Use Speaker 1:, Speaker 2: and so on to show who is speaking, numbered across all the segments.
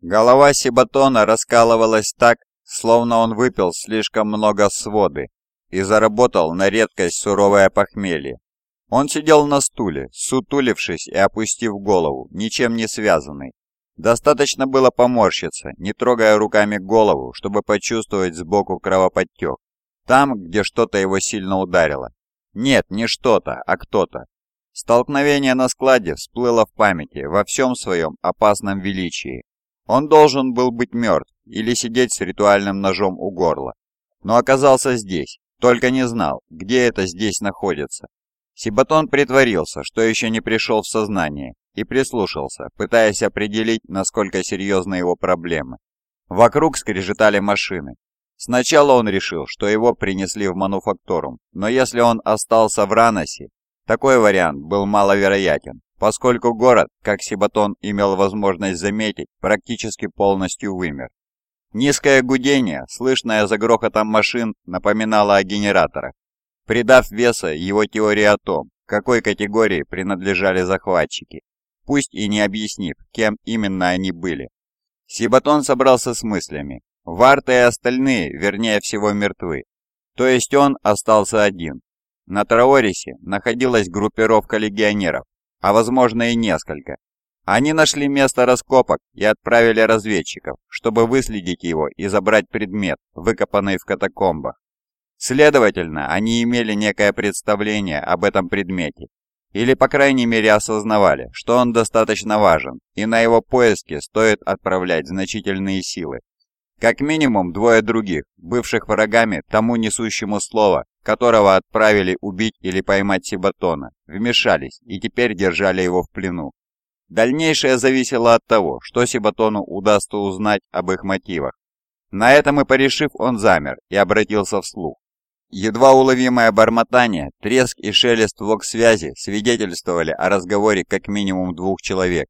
Speaker 1: Голова Сибатона раскалывалась так, словно он выпил слишком много своды и заработал на редкость суровое похмелье. Он сидел на стуле, сутулившись и опустив голову, ничем не связанный. Достаточно было поморщиться, не трогая руками голову, чтобы почувствовать сбоку кровоподтек. Там, где что-то его сильно ударило. Нет, не что-то, а кто-то. Столкновение на складе всплыло в памяти во всем своем опасном величии. Он должен был быть мертв или сидеть с ритуальным ножом у горла. Но оказался здесь, только не знал, где это здесь находится. Сибатон притворился, что еще не пришел в сознание, и прислушался, пытаясь определить, насколько серьезны его проблемы. Вокруг скрежетали машины, Сначала он решил, что его принесли в мануфакторум, но если он остался в Раносе, такой вариант был маловероятен, поскольку город, как Сибатон имел возможность заметить, практически полностью вымер. Низкое гудение, слышное за грохотом машин, напоминало о генераторах, придав веса его теории о том, какой категории принадлежали захватчики, пусть и не объяснив, кем именно они были. Сибатон собрался с мыслями Варта и остальные, вернее всего, мертвы. То есть он остался один. На Траорисе находилась группировка легионеров, а возможно и несколько. Они нашли место раскопок и отправили разведчиков, чтобы выследить его и забрать предмет, выкопанный в катакомбах. Следовательно, они имели некое представление об этом предмете, или по крайней мере осознавали, что он достаточно важен, и на его поиски стоит отправлять значительные силы. Как минимум двое других, бывших врагами тому несущему слово, которого отправили убить или поймать Сибатона, вмешались и теперь держали его в плену. Дальнейшее зависело от того, что Сибатону удастся узнать об их мотивах. На этом и порешив, он замер и обратился вслух. Едва уловимое бормотание, треск и шелест вок-связи свидетельствовали о разговоре как минимум двух человек.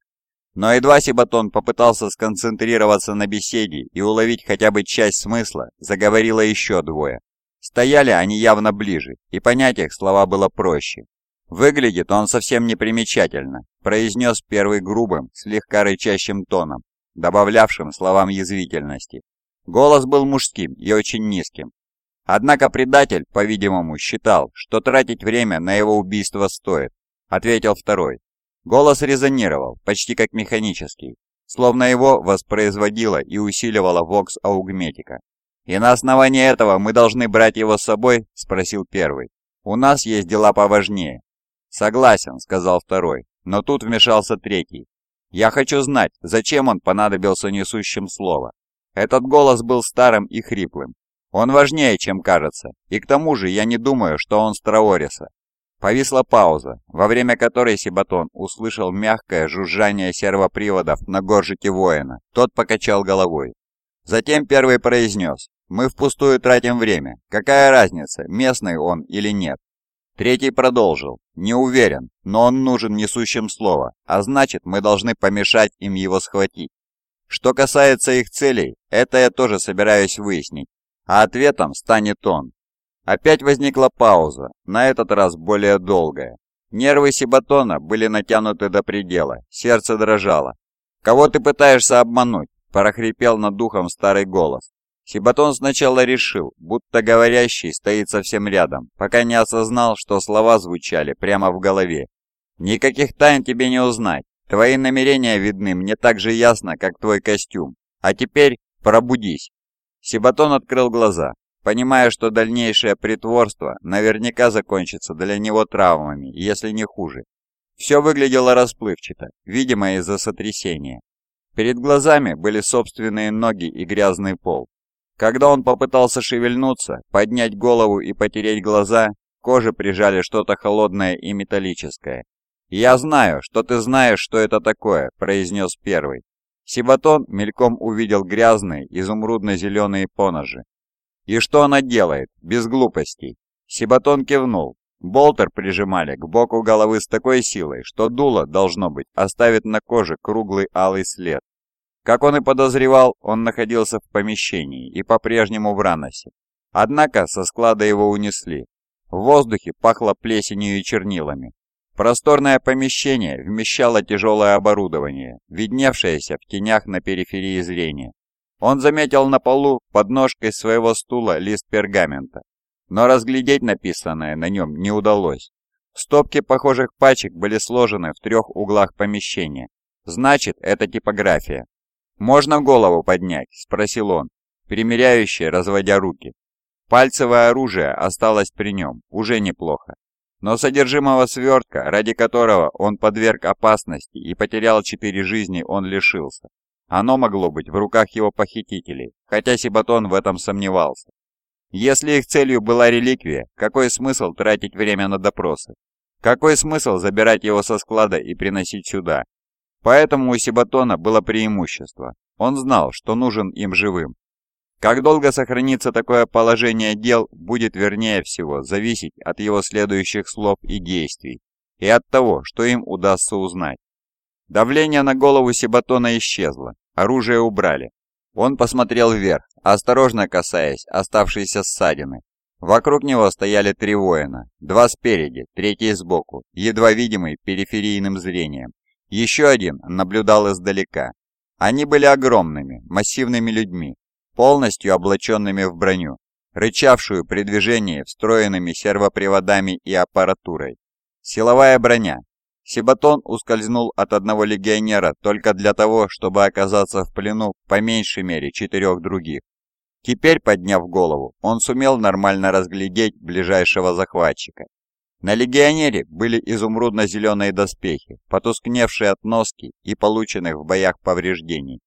Speaker 1: Но едва Сибатон попытался сконцентрироваться на беседе и уловить хотя бы часть смысла, заговорило еще двое. Стояли они явно ближе, и понять их слова было проще. «Выглядит он совсем непримечательно», – произнес первый грубым, слегка рычащим тоном, добавлявшим словам язвительности. Голос был мужским и очень низким. Однако предатель, по-видимому, считал, что тратить время на его убийство стоит, ответил второй. Голос резонировал, почти как механический, словно его воспроизводила и усиливала вокс-аугметика. «И на основании этого мы должны брать его с собой?» – спросил первый. «У нас есть дела поважнее». «Согласен», – сказал второй, но тут вмешался третий. «Я хочу знать, зачем он понадобился несущим слово». Этот голос был старым и хриплым. Он важнее, чем кажется, и к тому же я не думаю, что он с Траориса. Повисла пауза, во время которой Сибатон услышал мягкое жужжание сервоприводов на горжике воина. Тот покачал головой. Затем первый произнес, «Мы впустую тратим время. Какая разница, местный он или нет?» Третий продолжил, «Не уверен, но он нужен несущим слово, а значит, мы должны помешать им его схватить. Что касается их целей, это я тоже собираюсь выяснить, а ответом станет он. Опять возникла пауза, на этот раз более долгая. Нервы Сибатона были натянуты до предела, сердце дрожало. «Кого ты пытаешься обмануть?» – прохрипел над духом старый голос. Сибатон сначала решил, будто говорящий стоит совсем рядом, пока не осознал, что слова звучали прямо в голове. «Никаких тайн тебе не узнать. Твои намерения видны мне так же ясно, как твой костюм. А теперь пробудись». Сибатон открыл глаза понимая, что дальнейшее притворство наверняка закончится для него травмами, если не хуже. Все выглядело расплывчато, видимо из-за сотрясения. Перед глазами были собственные ноги и грязный пол. Когда он попытался шевельнуться, поднять голову и потереть глаза, коже прижали что-то холодное и металлическое. «Я знаю, что ты знаешь, что это такое», – произнес первый. Сибатон мельком увидел грязные, изумрудно-зеленые поножи, «И что она делает? Без глупостей!» Сибатон кивнул. Болтер прижимали к боку головы с такой силой, что дуло, должно быть, оставит на коже круглый алый след. Как он и подозревал, он находился в помещении и по-прежнему в Раносе. Однако со склада его унесли. В воздухе пахло плесенью и чернилами. Просторное помещение вмещало тяжелое оборудование, видневшееся в тенях на периферии зрения. Он заметил на полу под ножкой своего стула лист пергамента, но разглядеть написанное на нем не удалось. Стопки похожих пачек были сложены в трех углах помещения. Значит, это типография. «Можно голову поднять?» – спросил он, примеряющий, разводя руки. Пальцевое оружие осталось при нем, уже неплохо. Но содержимого свертка, ради которого он подверг опасности и потерял четыре жизни, он лишился. Оно могло быть в руках его похитителей, хотя Сибатон в этом сомневался. Если их целью была реликвия, какой смысл тратить время на допросы? Какой смысл забирать его со склада и приносить сюда? Поэтому у Сибатона было преимущество. Он знал, что нужен им живым, как долго сохранится такое положение дел, будет вернее всего зависеть от его следующих слов и действий, и от того, что им удастся узнать. Давление на голову Сибатона исчезло, оружие убрали. Он посмотрел вверх, осторожно касаясь оставшейся ссадины. Вокруг него стояли три воина, два спереди, третий сбоку, едва видимый периферийным зрением. Еще один наблюдал издалека. Они были огромными, массивными людьми, полностью облаченными в броню, рычавшую при движении встроенными сервоприводами и аппаратурой. Силовая броня. Сибатон ускользнул от одного легионера только для того, чтобы оказаться в плену по меньшей мере четырех других. Теперь, подняв голову, он сумел нормально разглядеть ближайшего захватчика. На легионере были изумрудно-зеленые доспехи, потускневшие от носки и полученных в боях повреждений.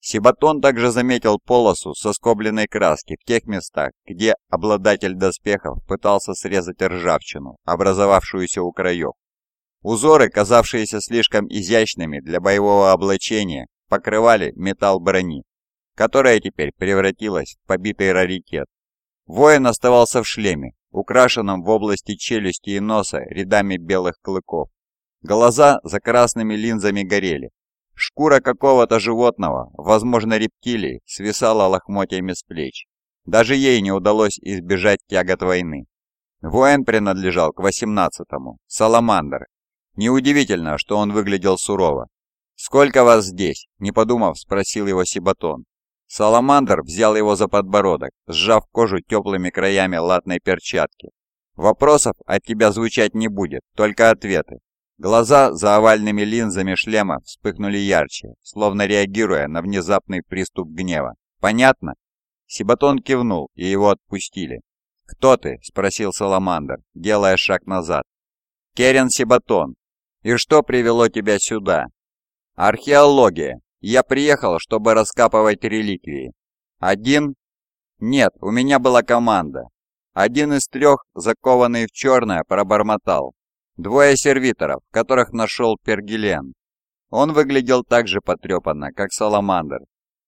Speaker 1: Сибатон также заметил полосу соскобленной краски в тех местах, где обладатель доспехов пытался срезать ржавчину, образовавшуюся у краев. Узоры, казавшиеся слишком изящными для боевого облачения, покрывали металл брони, которая теперь превратилась в побитый раритет. Воин оставался в шлеме, украшенном в области челюсти и носа рядами белых клыков. Глаза за красными линзами горели, Шкура какого-то животного, возможно рептилии, свисала лохмотьями с плеч. Даже ей не удалось избежать тягот войны. Воин принадлежал к 18-му, Саламандр. Неудивительно, что он выглядел сурово. «Сколько вас здесь?» – не подумав, спросил его Сибатон. Саламандр взял его за подбородок, сжав кожу теплыми краями латной перчатки. «Вопросов от тебя звучать не будет, только ответы. Глаза за овальными линзами шлема вспыхнули ярче, словно реагируя на внезапный приступ гнева. «Понятно?» Сибатон кивнул, и его отпустили. «Кто ты?» – спросил Саламандр, делая шаг назад. «Керен Сибатон. И что привело тебя сюда?» «Археология. Я приехал, чтобы раскапывать реликвии. Один?» «Нет, у меня была команда. Один из трех, закованный в черное, пробормотал. Двое сервиторов, которых нашел Пергилен. Он выглядел так же потрепанно, как Саламандр.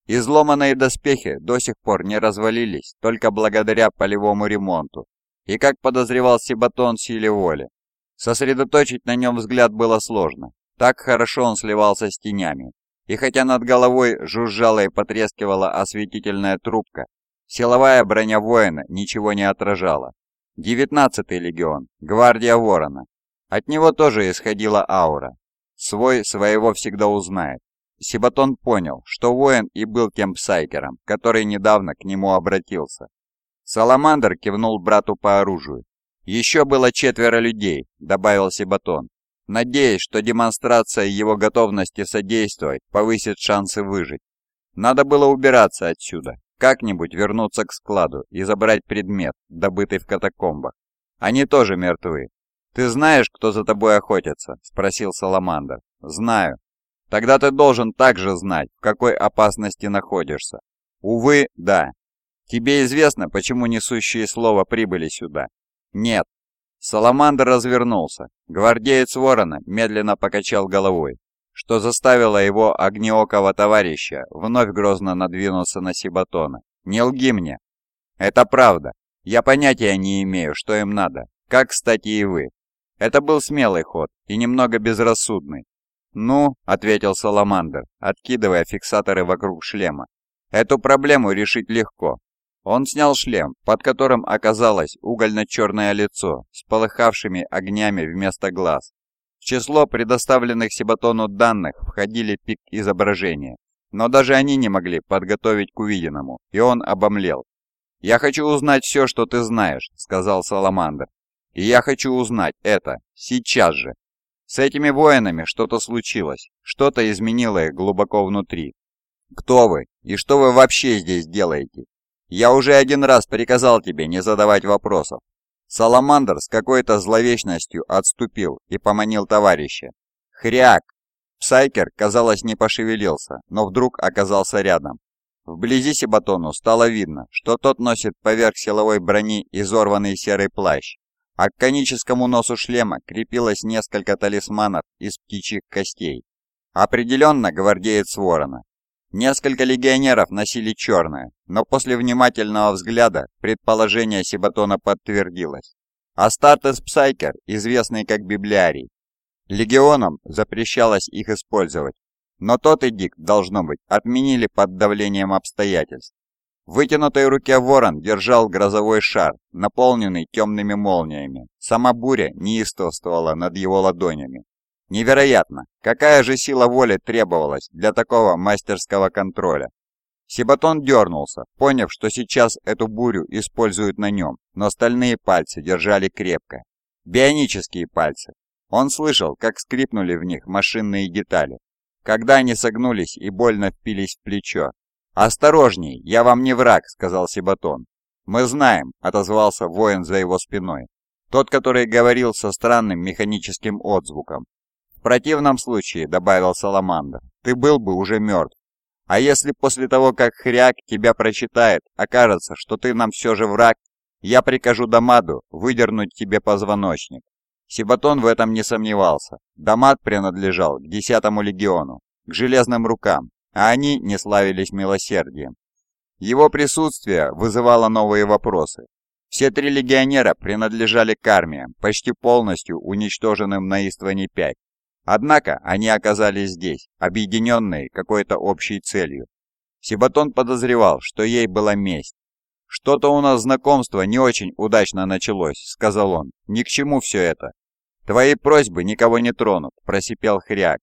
Speaker 1: Изломанные доспехи до сих пор не развалились, только благодаря полевому ремонту. И как подозревал Сибатон силе воли. Сосредоточить на нем взгляд было сложно. Так хорошо он сливался с тенями. И хотя над головой жужжала и потрескивала осветительная трубка, силовая броня воина ничего не отражала. Девятнадцатый легион, гвардия ворона, от него тоже исходила аура. Свой своего всегда узнает. Сибатон понял, что воин и был тем псайкером, который недавно к нему обратился. Саламандр кивнул брату по оружию. «Еще было четверо людей», — добавил Сибатон, надеясь, что демонстрация его готовности содействовать повысит шансы выжить. Надо было убираться отсюда, как-нибудь вернуться к складу и забрать предмет, добытый в катакомбах. Они тоже мертвы, «Ты знаешь, кто за тобой охотится?» – спросил Саламандр. «Знаю. Тогда ты должен также знать, в какой опасности находишься. Увы, да. Тебе известно, почему несущие слово прибыли сюда? Нет. Саламандр развернулся. Гвардеец ворона медленно покачал головой, что заставило его огнеокого товарища вновь грозно надвинуться на Сибатона. «Не лги мне!» «Это правда. Я понятия не имею, что им надо. Как, кстати, и вы. Это был смелый ход и немного безрассудный. «Ну», — ответил Саламандр, откидывая фиксаторы вокруг шлема, — «эту проблему решить легко». Он снял шлем, под которым оказалось угольно-черное лицо с полыхавшими огнями вместо глаз. В число предоставленных Сибатону данных входили пик изображения, но даже они не могли подготовить к увиденному, и он обомлел. «Я хочу узнать все, что ты знаешь», — сказал Саламандр. «И я хочу узнать это, сейчас же». С этими воинами что-то случилось, что-то изменило их глубоко внутри. «Кто вы? И что вы вообще здесь делаете? Я уже один раз приказал тебе не задавать вопросов». Саламандр с какой-то зловечностью отступил и поманил товарища. «Хряк!» Псайкер, казалось, не пошевелился, но вдруг оказался рядом. Вблизи Сибатону стало видно, что тот носит поверх силовой брони изорванный серый плащ, а к коническому носу шлема крепилось несколько талисманов из птичьих костей. Определенно гвардеец Ворона. Несколько легионеров носили черное, но после внимательного взгляда предположение Сибатона подтвердилось. Астартес Псайкер, известный как Библиарий, Легионам запрещалось их использовать, но тот эдикт, должно быть, отменили под давлением обстоятельств. В вытянутой руке ворон держал грозовой шар, наполненный темными молниями. Сама буря неистовствовала над его ладонями. Невероятно, какая же сила воли требовалась для такого мастерского контроля. Сибатон дернулся, поняв, что сейчас эту бурю используют на нем, но стальные пальцы держали крепко. Бионические пальцы, он слышал, как скрипнули в них машинные детали, когда они согнулись и больно впились в плечо. «Осторожней, я вам не враг», — сказал Сибатон. «Мы знаем», — отозвался воин за его спиной. Тот, который говорил со странным механическим отзвуком. «В противном случае», — добавил Саламандр, — «ты был бы уже мертв. А если после того, как хряк тебя прочитает, окажется, что ты нам все же враг, я прикажу Дамаду выдернуть тебе позвоночник. Сибатон в этом не сомневался. Дамат принадлежал к десятому легиону, к железным рукам, а они не славились милосердием. Его присутствие вызывало новые вопросы. Все три легионера принадлежали к армиям, почти полностью уничтоженным на Истване-5. Однако они оказались здесь, объединенные какой-то общей целью. Сибатон подозревал, что ей была месть. «Что-то у нас знакомство не очень удачно началось», — сказал он. «Ни к чему все это. «Твои просьбы никого не тронут», – просипел Хряк.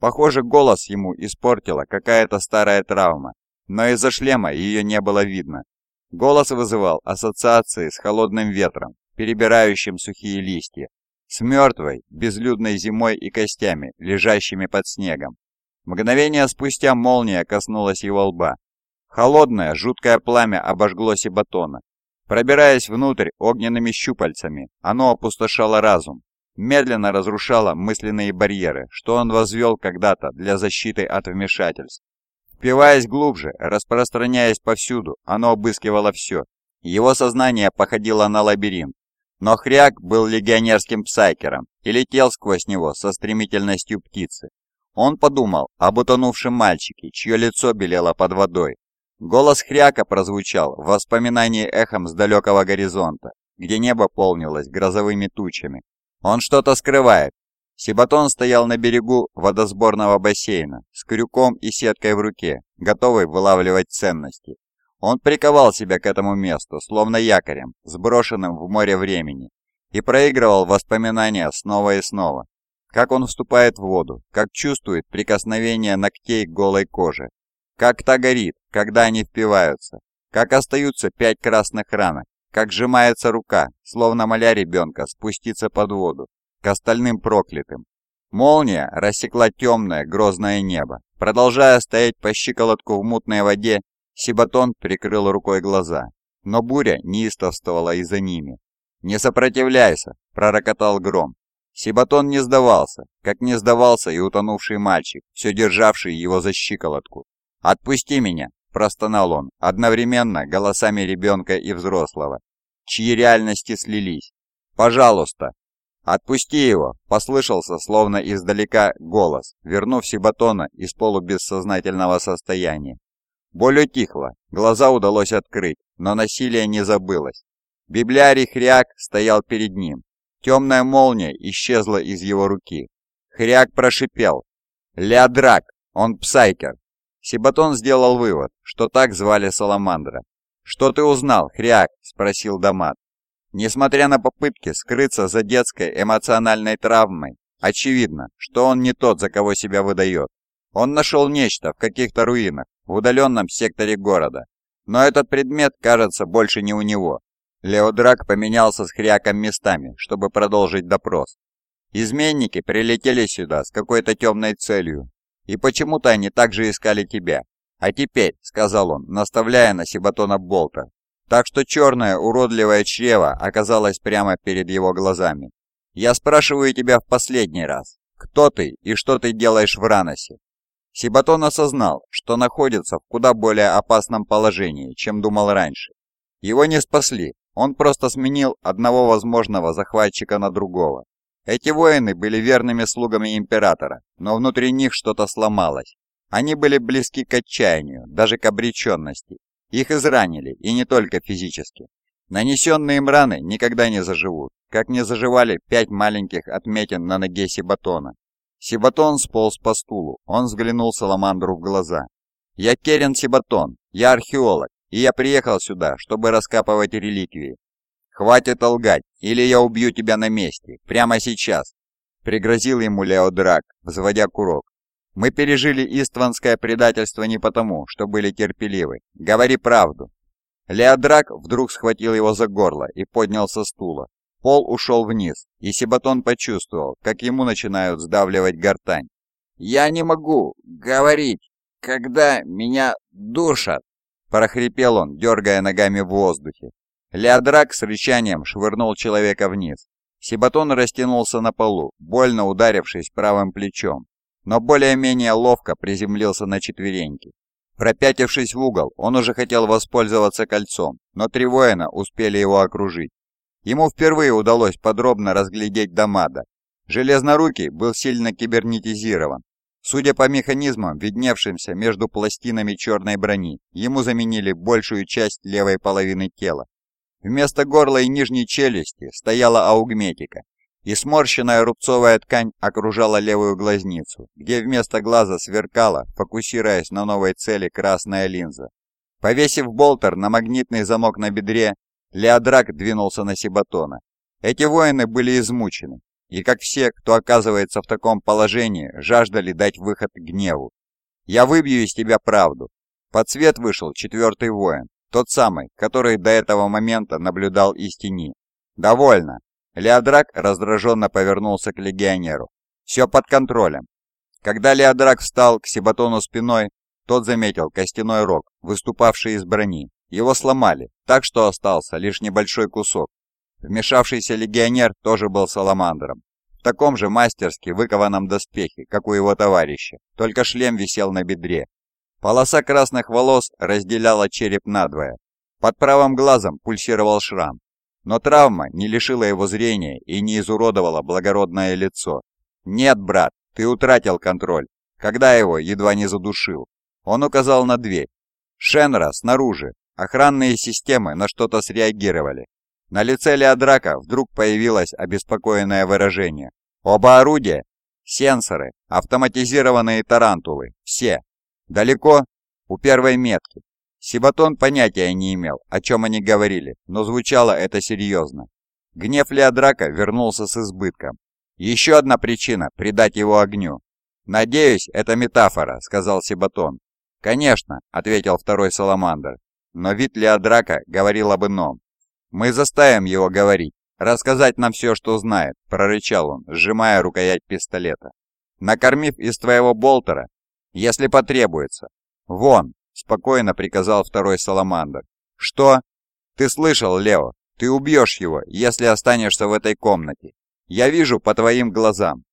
Speaker 1: Похоже, голос ему испортила какая-то старая травма, но из-за шлема ее не было видно. Голос вызывал ассоциации с холодным ветром, перебирающим сухие листья, с мертвой, безлюдной зимой и костями, лежащими под снегом. Мгновение спустя молния коснулась его лба. Холодное, жуткое пламя обожгло Сибатона. Пробираясь внутрь огненными щупальцами, оно опустошало разум, медленно разрушала мысленные барьеры, что он возвел когда-то для защиты от вмешательств. Впиваясь глубже, распространяясь повсюду, оно обыскивало все. Его сознание походило на лабиринт. Но Хряк был легионерским псайкером и летел сквозь него со стремительностью птицы. Он подумал об утонувшем мальчике, чье лицо белело под водой. Голос Хряка прозвучал в воспоминании эхом с далекого горизонта, где небо полнилось грозовыми тучами, он что-то скрывает. Сибатон стоял на берегу водосборного бассейна с крюком и сеткой в руке, готовый вылавливать ценности. Он приковал себя к этому месту, словно якорем, сброшенным в море времени, и проигрывал воспоминания снова и снова. Как он вступает в воду, как чувствует прикосновение ногтей к голой коже, как та горит, когда они впиваются, как остаются пять красных ранок, как сжимается рука, словно моля ребенка спуститься под воду, к остальным проклятым. Молния рассекла темное, грозное небо. Продолжая стоять по щиколотку в мутной воде, Сибатон прикрыл рукой глаза. Но буря неистовствовала и за ними. «Не сопротивляйся!» – пророкотал гром. Сибатон не сдавался, как не сдавался и утонувший мальчик, все державший его за щиколотку. «Отпусти меня!» – простонал он, одновременно голосами ребенка и взрослого, чьи реальности слились. «Пожалуйста!» «Отпусти его!» – послышался, словно издалека, голос, вернув Сибатона из полубессознательного состояния. Боль утихла, глаза удалось открыть, но насилие не забылось. Библиарий Хряк стоял перед ним. Темная молния исчезла из его руки. Хряк прошипел. «Леодрак! Он псайкер!» Сибатон сделал вывод, что так звали Саламандра. «Что ты узнал, Хряк?» – спросил Дамат. Несмотря на попытки скрыться за детской эмоциональной травмой, Очевидно, что он не тот, за кого себя выдает. Он нашел нечто в каких-то руинах, в удаленном секторе города. Но этот предмет, кажется, больше не у него. Леодрак поменялся с Хряком местами, чтобы продолжить допрос. Изменники прилетели сюда с какой-то темной целью. И почему-то они также искали тебя. А теперь, сказал он, наставляя на Сибатона болта. Так что черное уродливое чрево оказалось прямо перед его глазами. Я спрашиваю тебя в последний раз. Кто ты и что ты делаешь в Раносе? Сибатон осознал, что находится в куда более опасном положении, чем думал раньше. Его не спасли, он просто сменил одного возможного захватчика на другого. Эти воины были верными слугами императора, но внутри них что-то сломалось. Они были близки к отчаянию, даже к обреченности. Их изранили, и не только физически. Нанесенные им раны никогда не заживут, как не заживали пять маленьких отметин на ноге Сибатона. Сибатон сполз по стулу. Он взглянул Саламандру в глаза. «Я Керен Сибатон. Я археолог, и я приехал сюда, чтобы раскапывать реликвии. Хватит лгать, или я убью тебя на месте, прямо сейчас!» Пригрозил ему Лео Драк, взводя курок. «Мы пережили истванское предательство не потому, что были терпеливы. Говори правду!» Леодрак вдруг схватил его за горло и поднял со стула. Пол ушел вниз, и Себатон почувствовал, как ему начинают сдавливать гортань. «Я не могу говорить, когда меня душат!» прохрипел он, дергая ногами в воздухе. Леодрак с рычанием швырнул человека вниз. Себатон растянулся на полу, больно ударившись правым плечом, но более-менее ловко приземлился на четвереньки. Пропятившись в угол, он уже хотел воспользоваться кольцом, но три воина успели его окружить. Ему впервые удалось подробно разглядеть Дамада. Железнорукий был сильно кибернетизирован. Судя по механизмам, видневшимся между пластинами черной брони, ему заменили большую часть левой половины тела. Вместо горла и нижней челюсти стояла аугметика, и сморщенная рубцовая ткань окружала левую глазницу, где вместо глаза сверкала, фокусируясь на новой цели, красная линза. Повесив болтер на магнитный замок на бедре, Леодрак двинулся на Сибатона. Эти воины были измучены, и как все, кто оказывается в таком положении, жаждали дать выход гневу. «Я выбью из тебя правду». Под свет вышел четвертый воин, тот самый, который до этого момента наблюдал из тени. «Довольно». Леодрак раздраженно повернулся к легионеру. «Все под контролем». Когда Леодрак встал к Сибатону спиной, тот заметил костяной рог, выступавший из брони. Его сломали, так что остался лишь небольшой кусок. Вмешавшийся легионер тоже был саламандром. В таком же мастерски выкованном доспехе, как у его товарища, только шлем висел на бедре. Полоса красных волос разделяла череп надвое. Под правым глазом пульсировал шрам. Но травма не лишила его зрения и не изуродовала благородное лицо. «Нет, брат, ты утратил контроль, когда его едва не задушил». Он указал на дверь. «Шенра, снаружи, Охранные системы на что-то среагировали. На лице Леодрака вдруг появилось обеспокоенное выражение. Оба орудия, сенсоры, автоматизированные тарантулы, все. Далеко? У первой метки. Сибатон понятия не имел, о чем они говорили, но звучало это серьезно. Гнев Леодрака вернулся с избытком. Еще одна причина – придать его огню. «Надеюсь, это метафора», – сказал Сибатон. «Конечно», – ответил второй Саламандр. Но вид Леодрака говорил об ином. «Мы заставим его говорить, рассказать нам все, что знает», – прорычал он, сжимая рукоять пистолета. «Накормив из твоего болтера, если потребуется. Вон!» – спокойно приказал второй Саламандр. «Что? Ты слышал, Лео? Ты убьешь его, если останешься в этой комнате. Я вижу по твоим глазам».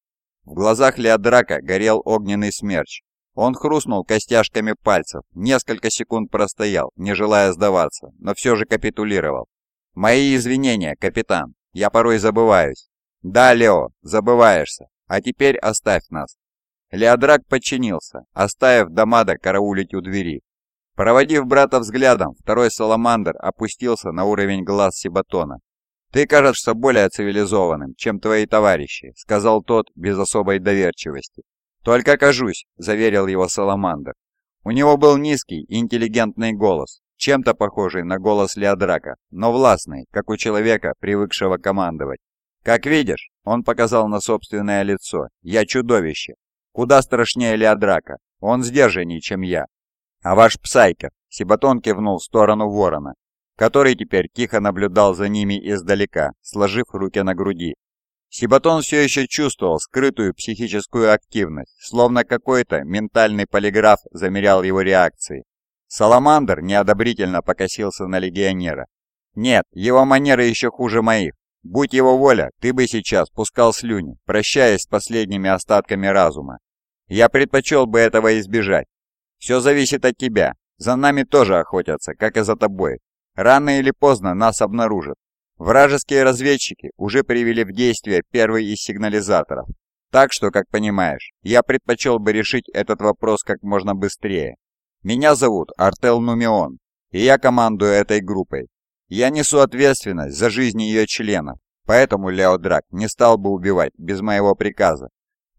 Speaker 1: В глазах Леодрака горел огненный смерч, он хрустнул костяшками пальцев, несколько секунд простоял, не желая сдаваться, но все же капитулировал. «Мои извинения, капитан, я порой забываюсь». «Да, Лео, забываешься, а теперь оставь нас». Леодрак подчинился, оставив Дамада караулить у двери. Проводив брата взглядом, второй Саламандр опустился на уровень глаз Сибатона. «Ты кажешься более цивилизованным, чем твои товарищи», — сказал тот без особой доверчивости. «Только кажусь», — заверил его Саламандр. У него был низкий интеллигентный голос, чем-то похожий на голос Леодрака, но властный, как у человека, привыкшего командовать. «Как видишь», — он показал на собственное лицо, — «я чудовище. Куда страшнее Леодрака. Он сдержаннее, чем я. А ваш Псайкер», — Сибатон кивнул в сторону ворона, который теперь тихо наблюдал за ними издалека, сложив руки на груди. Сибатон все еще чувствовал скрытую психическую активность, словно какой-то ментальный полиграф замерял его реакции. Саламандр неодобрительно покосился на легионера. «Нет, его манеры еще хуже моих. Будь его воля, ты бы сейчас пускал слюни, прощаясь с последними остатками разума. Я предпочел бы этого избежать. Все зависит от тебя. За нами тоже охотятся, как и за тобой. Рано или поздно нас обнаружат. Вражеские разведчики уже привели в действие первый из сигнализаторов. Так что, как понимаешь, я предпочел бы решить этот вопрос как можно быстрее. Меня зовут Артел Нумион, и я командую этой группой. Я несу ответственность за жизни ее членов, поэтому Лео Драк не стал бы убивать без моего приказа.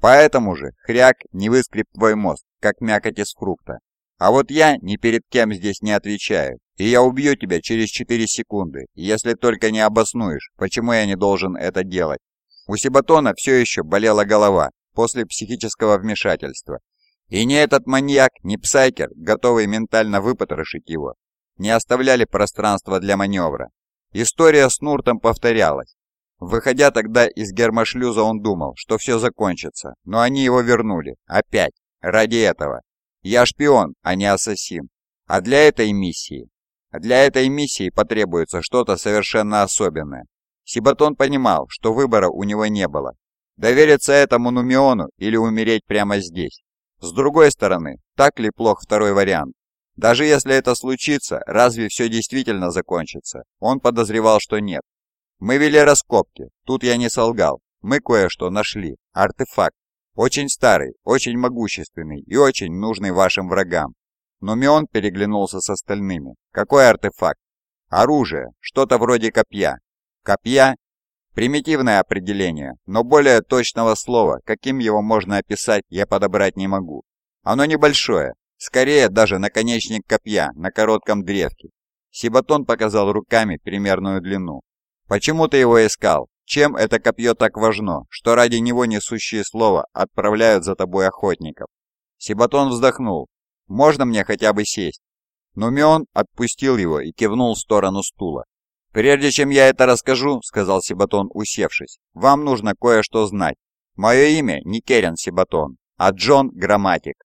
Speaker 1: Поэтому же хряк не выскреб твой мост, как мякоть из фрукта. А вот я ни перед кем здесь не отвечаю, и я убью тебя через 4 секунды, если только не обоснуешь, почему я не должен это делать. У Сибатона все еще болела голова после психического вмешательства. И ни этот маньяк, ни Псайкер, готовый ментально выпотрошить его, не оставляли пространства для маневра. История с Нуртом повторялась. Выходя тогда из гермошлюза, он думал, что все закончится, но они его вернули. Опять. Ради этого. Я шпион, а не ассасин. А для этой миссии... Для этой миссии потребуется что-то совершенно особенное. Сибатон понимал, что выбора у него не было. Довериться этому Нумиону или умереть прямо здесь. С другой стороны, так ли плох второй вариант? Даже если это случится, разве все действительно закончится? Он подозревал, что нет. Мы вели раскопки, тут я не солгал. Мы кое-что нашли. Артефакт. Очень старый, очень могущественный и очень нужный вашим врагам. Но Мион переглянулся с остальными. Какой артефакт? Оружие, что-то вроде копья. Копья? Примитивное определение, но более точного слова, каким его можно описать, я подобрать не могу. Оно небольшое, скорее даже наконечник копья на коротком древке. Сибатон показал руками примерную длину. «Почему ты его искал? Чем это копье так важно, что ради него несущие слова отправляют за тобой охотников? Сибатон вздохнул. «Можно мне хотя бы сесть?» Нумион отпустил его и кивнул в сторону стула. «Прежде чем я это расскажу», — сказал Сибатон, усевшись, — «вам нужно кое-что знать. Мое имя не Керен Сибатон, а Джон Грамматик.